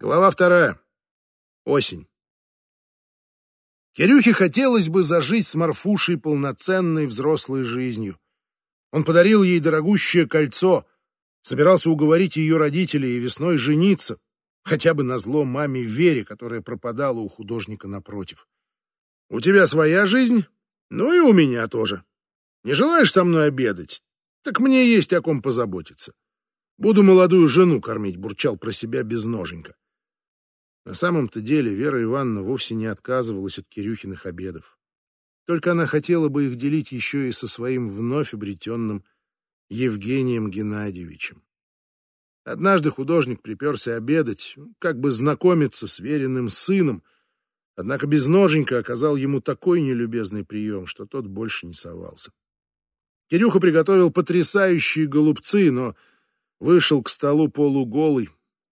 Глава вторая. Осень. Кирюхе хотелось бы зажить с Марфушей полноценной взрослой жизнью. Он подарил ей дорогущее кольцо, собирался уговорить ее родителей и весной жениться, хотя бы на зло маме Вере, которая пропадала у художника напротив. «У тебя своя жизнь, ну и у меня тоже. Не желаешь со мной обедать? Так мне есть о ком позаботиться. Буду молодую жену кормить», — бурчал про себя безноженько. На самом-то деле Вера Ивановна вовсе не отказывалась от Кирюхиных обедов. Только она хотела бы их делить еще и со своим вновь обретенным Евгением Геннадьевичем. Однажды художник приперся обедать, как бы знакомиться с веренным сыном, однако безноженько оказал ему такой нелюбезный прием, что тот больше не совался. Кирюха приготовил потрясающие голубцы, но вышел к столу полуголый,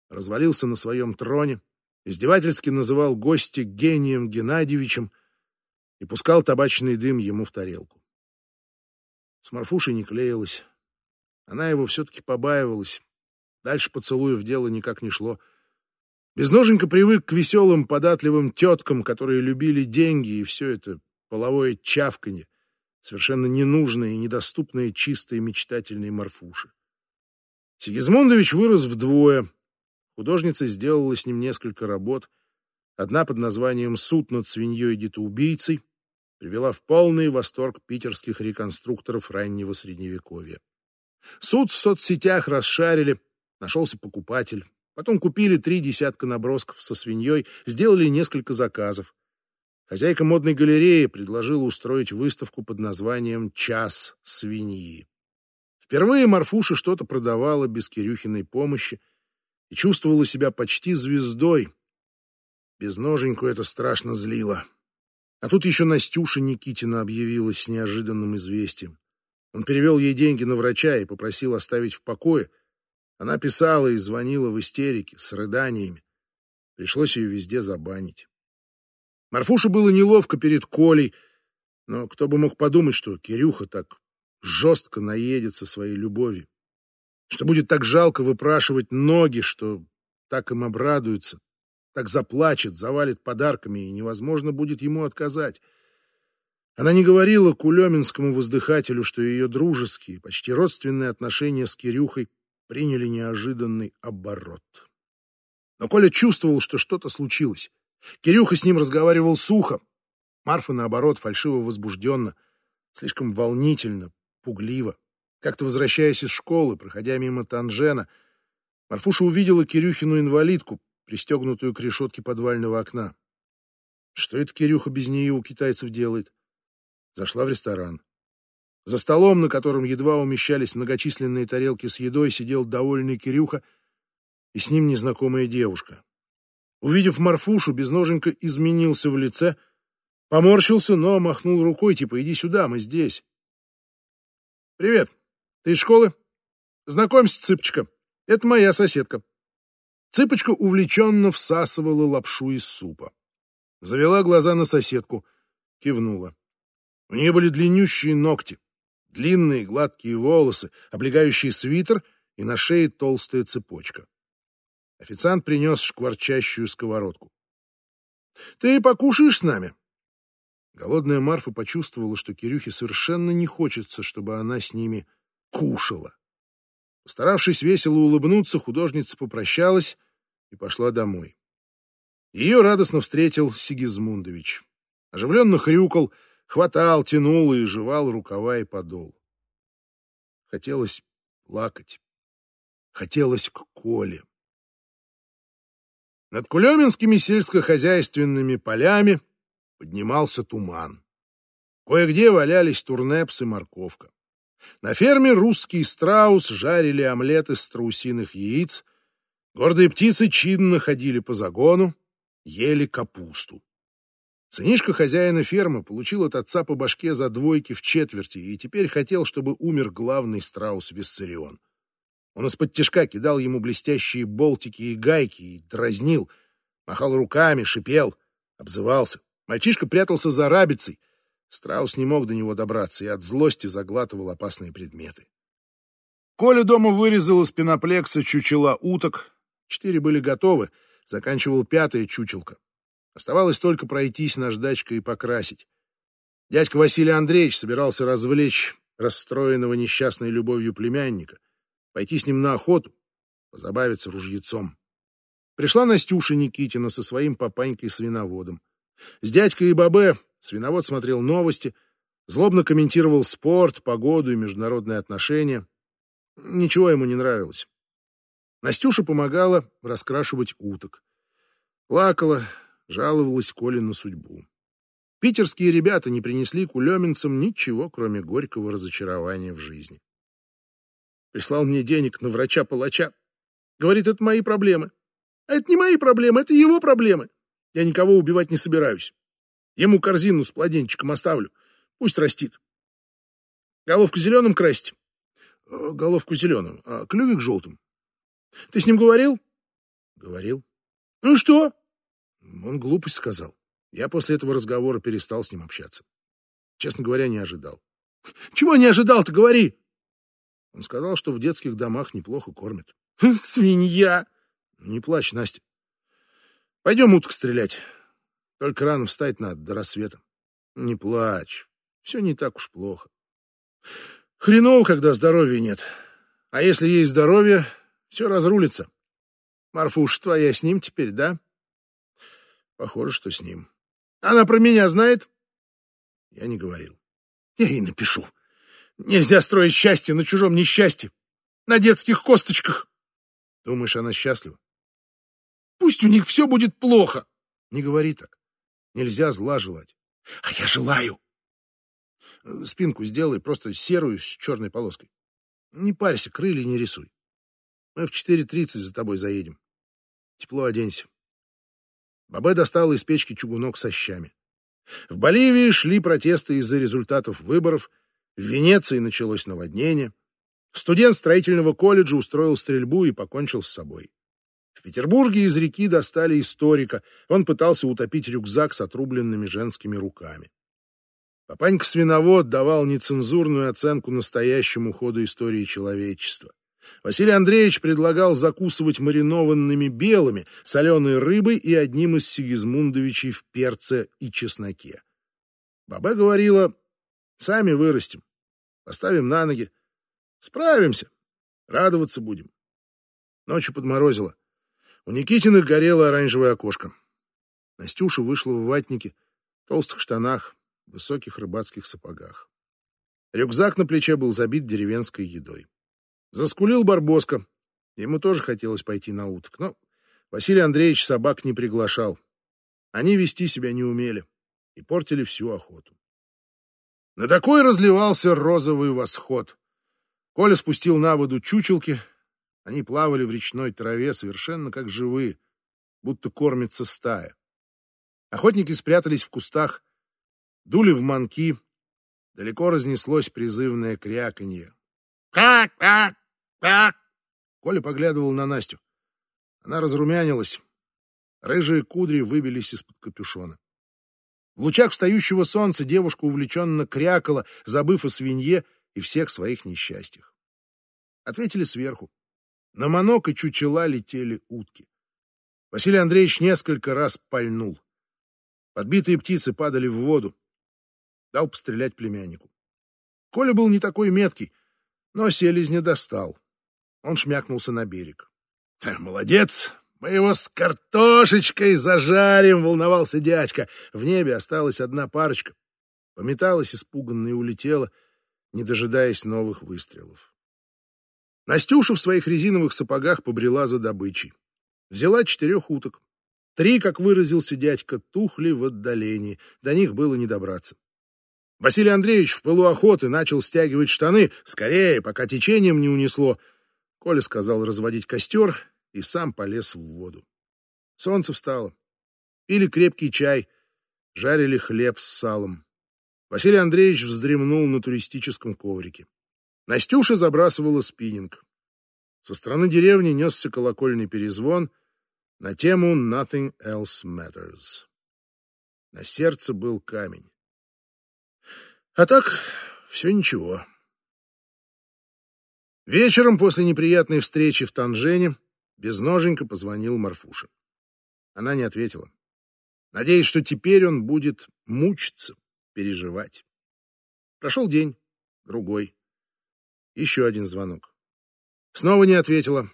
развалился на своем троне, издевательски называл гостя гением Геннадьевичем и пускал табачный дым ему в тарелку. С Марфушей не клеилась. Она его все-таки побаивалась. Дальше поцелуев дело никак не шло. Безноженько привык к веселым, податливым теткам, которые любили деньги, и все это половое чавканье, совершенно ненужное и недоступное чистой мечтательной Марфуши. Сигизмундович вырос вдвое — Художница сделала с ним несколько работ. Одна под названием «Суд над свиньей-детоубийцей» привела в полный восторг питерских реконструкторов раннего Средневековья. Суд в соцсетях расшарили, нашелся покупатель. Потом купили три десятка набросков со свиньей, сделали несколько заказов. Хозяйка модной галереи предложила устроить выставку под названием «Час свиньи». Впервые Марфуша что-то продавала без Кирюхиной помощи, и чувствовала себя почти звездой. Безноженьку это страшно злило. А тут еще Настюша Никитина объявилась с неожиданным известием. Он перевел ей деньги на врача и попросил оставить в покое. Она писала и звонила в истерике, с рыданиями. Пришлось ее везде забанить. Марфуше было неловко перед Колей, но кто бы мог подумать, что Кирюха так жестко наедется своей любовью что будет так жалко выпрашивать ноги, что так им обрадуется, так заплачет, завалит подарками, и невозможно будет ему отказать. Она не говорила кулеминскому воздыхателю, что ее дружеские, почти родственные отношения с Кирюхой приняли неожиданный оборот. Но Коля чувствовал, что что-то случилось. Кирюха с ним разговаривал сухо. Марфа, наоборот, фальшиво возбужденно, слишком волнительно, пугливо. Как-то возвращаясь из школы, проходя мимо Танжена, Марфуша увидела Кирюхину инвалидку, пристегнутую к решетке подвального окна. Что это Кирюха без нее у китайцев делает? Зашла в ресторан. За столом, на котором едва умещались многочисленные тарелки с едой, сидел довольный Кирюха и с ним незнакомая девушка. Увидев Марфушу, безноженько изменился в лице, поморщился, но махнул рукой, типа «иди сюда, мы здесь». «Привет», ты из школы? Знакомься, Цыпочка. Это моя соседка. Цыпочка увлеченно всасывала лапшу из супа. Завела глаза на соседку, кивнула. У нее были длиннющие ногти, длинные гладкие волосы, облегающий свитер и на шее толстая цепочка. Официант принес шкварчащую сковородку. «Ты покушаешь с нами?» Голодная Марфа почувствовала, что Кирюхе совершенно не хочется, чтобы она с ними кушала. Постаравшись весело улыбнуться, художница попрощалась и пошла домой. Ее радостно встретил Сигизмундович. Оживленно хрюкал, хватал, тянул и жевал рукава и подол. Хотелось плакать. Хотелось к Коле. Над Кулеминскими сельскохозяйственными полями поднимался туман. Кое-где валялись турнепс и морковка. На ферме русский страус жарили омлет из страусиных яиц, гордые птицы чинно ходили по загону, ели капусту. Сынишка хозяина фермы получил от отца по башке за двойки в четверти и теперь хотел, чтобы умер главный страус Виссарион. Он из-под тяжка кидал ему блестящие болтики и гайки и дразнил, махал руками, шипел, обзывался. Мальчишка прятался за рабицей — Страус не мог до него добраться и от злости заглатывал опасные предметы. Коля дома вырезал из пеноплекса чучела уток. Четыре были готовы. заканчивал пятое чучелко. Оставалось только пройтись наждачкой и покрасить. Дядька Василий Андреевич собирался развлечь расстроенного несчастной любовью племянника, пойти с ним на охоту, позабавиться ружьецом. Пришла Настюша Никитина со своим папанькой-свиноводом. С дядькой и бабе свиновод смотрел новости, злобно комментировал спорт, погоду и международные отношения. Ничего ему не нравилось. Настюша помогала раскрашивать уток. Плакала, жаловалась Коле на судьбу. Питерские ребята не принесли кулеминцам ничего, кроме горького разочарования в жизни. Прислал мне денег на врача-палача. Говорит, это мои проблемы. А это не мои проблемы, это его проблемы. Я никого убивать не собираюсь. Ему корзину с плоденчиком оставлю. Пусть растит. Головку зеленым красить? Э, головку зеленым, а клювик желтым. Ты с ним говорил? Говорил. Ну что? Он глупость сказал. Я после этого разговора перестал с ним общаться. Честно говоря, не ожидал. Чего не ожидал-то, говори? Он сказал, что в детских домах неплохо кормят. Свинья! Не плачь, Настя. Пойдем уток стрелять. Только рано встать надо, до рассвета. Не плачь. Все не так уж плохо. Хреново, когда здоровья нет. А если есть здоровье, все разрулится. Марфуш твоя с ним теперь, да? Похоже, что с ним. Она про меня знает? Я не говорил. Я ей напишу. Нельзя строить счастье на чужом несчастье. На детских косточках. Думаешь, она счастлива? Пусть у них все будет плохо. Не говори так. Нельзя зла желать. А я желаю. Спинку сделай, просто серую с черной полоской. Не парься, крылья не рисуй. Мы в 4.30 за тобой заедем. Тепло оденься. Бабе достала из печки чугунок со щами. В Боливии шли протесты из-за результатов выборов, в Венеции началось наводнение. Студент строительного колледжа устроил стрельбу и покончил с собой. В Петербурге из реки достали историка. Он пытался утопить рюкзак с отрубленными женскими руками. Папанька-свиновод давал нецензурную оценку настоящему ходу истории человечества. Василий Андреевич предлагал закусывать маринованными белыми, соленой рыбой и одним из Сигизмундовичей в перце и чесноке. Баба говорила, сами вырастем, поставим на ноги, справимся, радоваться будем. Ночью подморозило. У Никитиных горело оранжевое окошко. Настюша вышла в ватнике, толстых штанах, высоких рыбацких сапогах. Рюкзак на плече был забит деревенской едой. Заскулил Барбоска. Ему тоже хотелось пойти на уток, но Василий Андреевич собак не приглашал. Они вести себя не умели и портили всю охоту. На такой разливался розовый восход. Коля спустил на воду чучелки, они плавали в речной траве совершенно как живые, будто кормится стая. Охотники спрятались в кустах, дули в манки. Далеко разнеслось призывное кряканье. «Как, как, как!» Коля поглядывал на Настю. Она разрумянилась. Рыжие кудри выбились из-под капюшона. В лучах встающего солнца девушка увлеченно крякала, забыв о свинье и всех своих несчастьях. Ответили сверху. На манок и чучела летели утки. Василий Андреевич несколько раз пальнул. Подбитые птицы падали в воду. Дал пострелять племяннику. Коля был не такой меткий, но селезня достал. Он шмякнулся на берег. «Молодец! Мы его с картошечкой зажарим!» — волновался дядька. В небе осталась одна парочка. Пометалась испуганно и улетела, не дожидаясь новых выстрелов. Настюша в своих резиновых сапогах побрела за добычей. Взяла четырех уток. Три, как выразился дядька, тухли в отдалении. До них было не добраться. Василий Андреевич в пылу охоты начал стягивать штаны. Скорее, пока течением не унесло. Коля сказал разводить костер и сам полез в воду. Солнце встало. Пили крепкий чай, жарили хлеб с салом. Василий Андреевич вздремнул на туристическом коврике. Настюша забрасывала спиннинг. Со стороны деревни несся колокольный перезвон на тему «Nothing else matters». На сердце был камень. А так, все ничего. Вечером после неприятной встречи в Танжене безноженько позвонил Марфуша. Она не ответила. Надеясь, что теперь он будет мучиться, переживать. Прошел день, другой. Еще один звонок. Снова не ответила,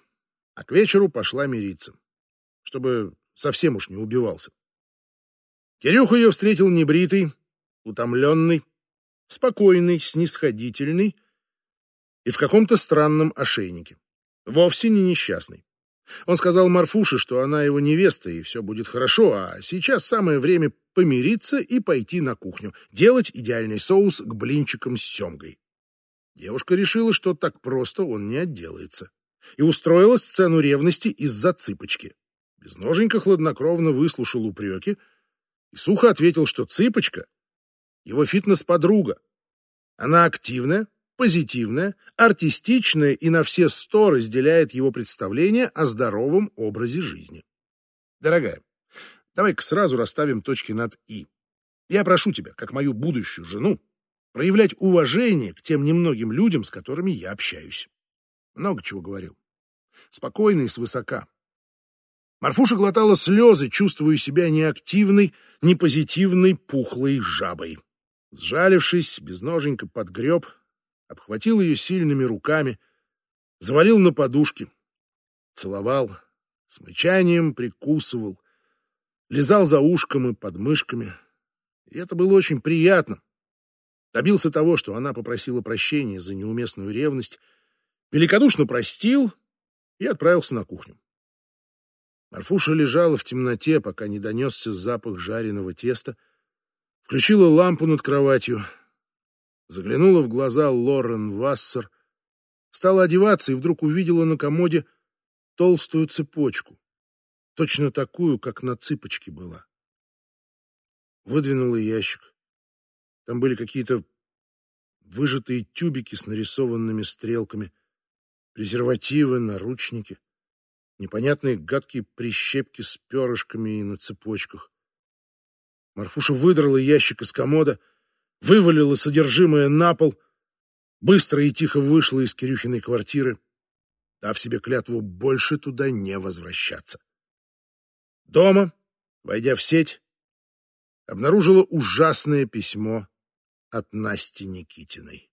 а к вечеру пошла мириться, чтобы совсем уж не убивался. Кирюха ее встретил небритый, утомленный, спокойный, снисходительный и в каком-то странном ошейнике. Вовсе не несчастный. Он сказал Марфуше, что она его невеста, и все будет хорошо, а сейчас самое время помириться и пойти на кухню, делать идеальный соус к блинчикам с семгой. Девушка решила, что так просто он не отделается, и устроила сцену ревности из-за цыпочки. Безноженько хладнокровно выслушал упреки и сухо ответил, что цыпочка — его фитнес-подруга. Она активная, позитивная, артистичная и на все сто разделяет его представление о здоровом образе жизни. Дорогая, давай-ка сразу расставим точки над «и». Я прошу тебя, как мою будущую жену, проявлять уважение к тем немногим людям, с которыми я общаюсь. Много чего говорил. Спокойно и свысока. Марфуша глотала слезы, чувствуя себя неактивной, непозитивной, пухлой жабой. Сжалившись, безноженько подгреб, обхватил ее сильными руками, завалил на подушки, целовал, с мычанием прикусывал, лизал за ушком и подмышками. И это было очень приятно. Добился того, что она попросила прощения за неуместную ревность, великодушно простил и отправился на кухню. Марфуша лежала в темноте, пока не донесся запах жареного теста, включила лампу над кроватью — заглянула в глаза Лорен Вассер, стала одеваться и вдруг увидела на комоде толстую цепочку, точно такую, как на цыпочке была. Выдвинула ящик. Там были какие-то выжатые тюбики с нарисованными стрелками, презервативы, наручники, непонятные гадкие прищепки с перышками и на цепочках. Марфуша выдрала ящик из комода — вывалила содержимое на пол, быстро и тихо вышла из Кирюхиной квартиры, дав себе клятву больше туда не возвращаться. Дома, войдя в сеть, обнаружила ужасное письмо от Насти Никитиной.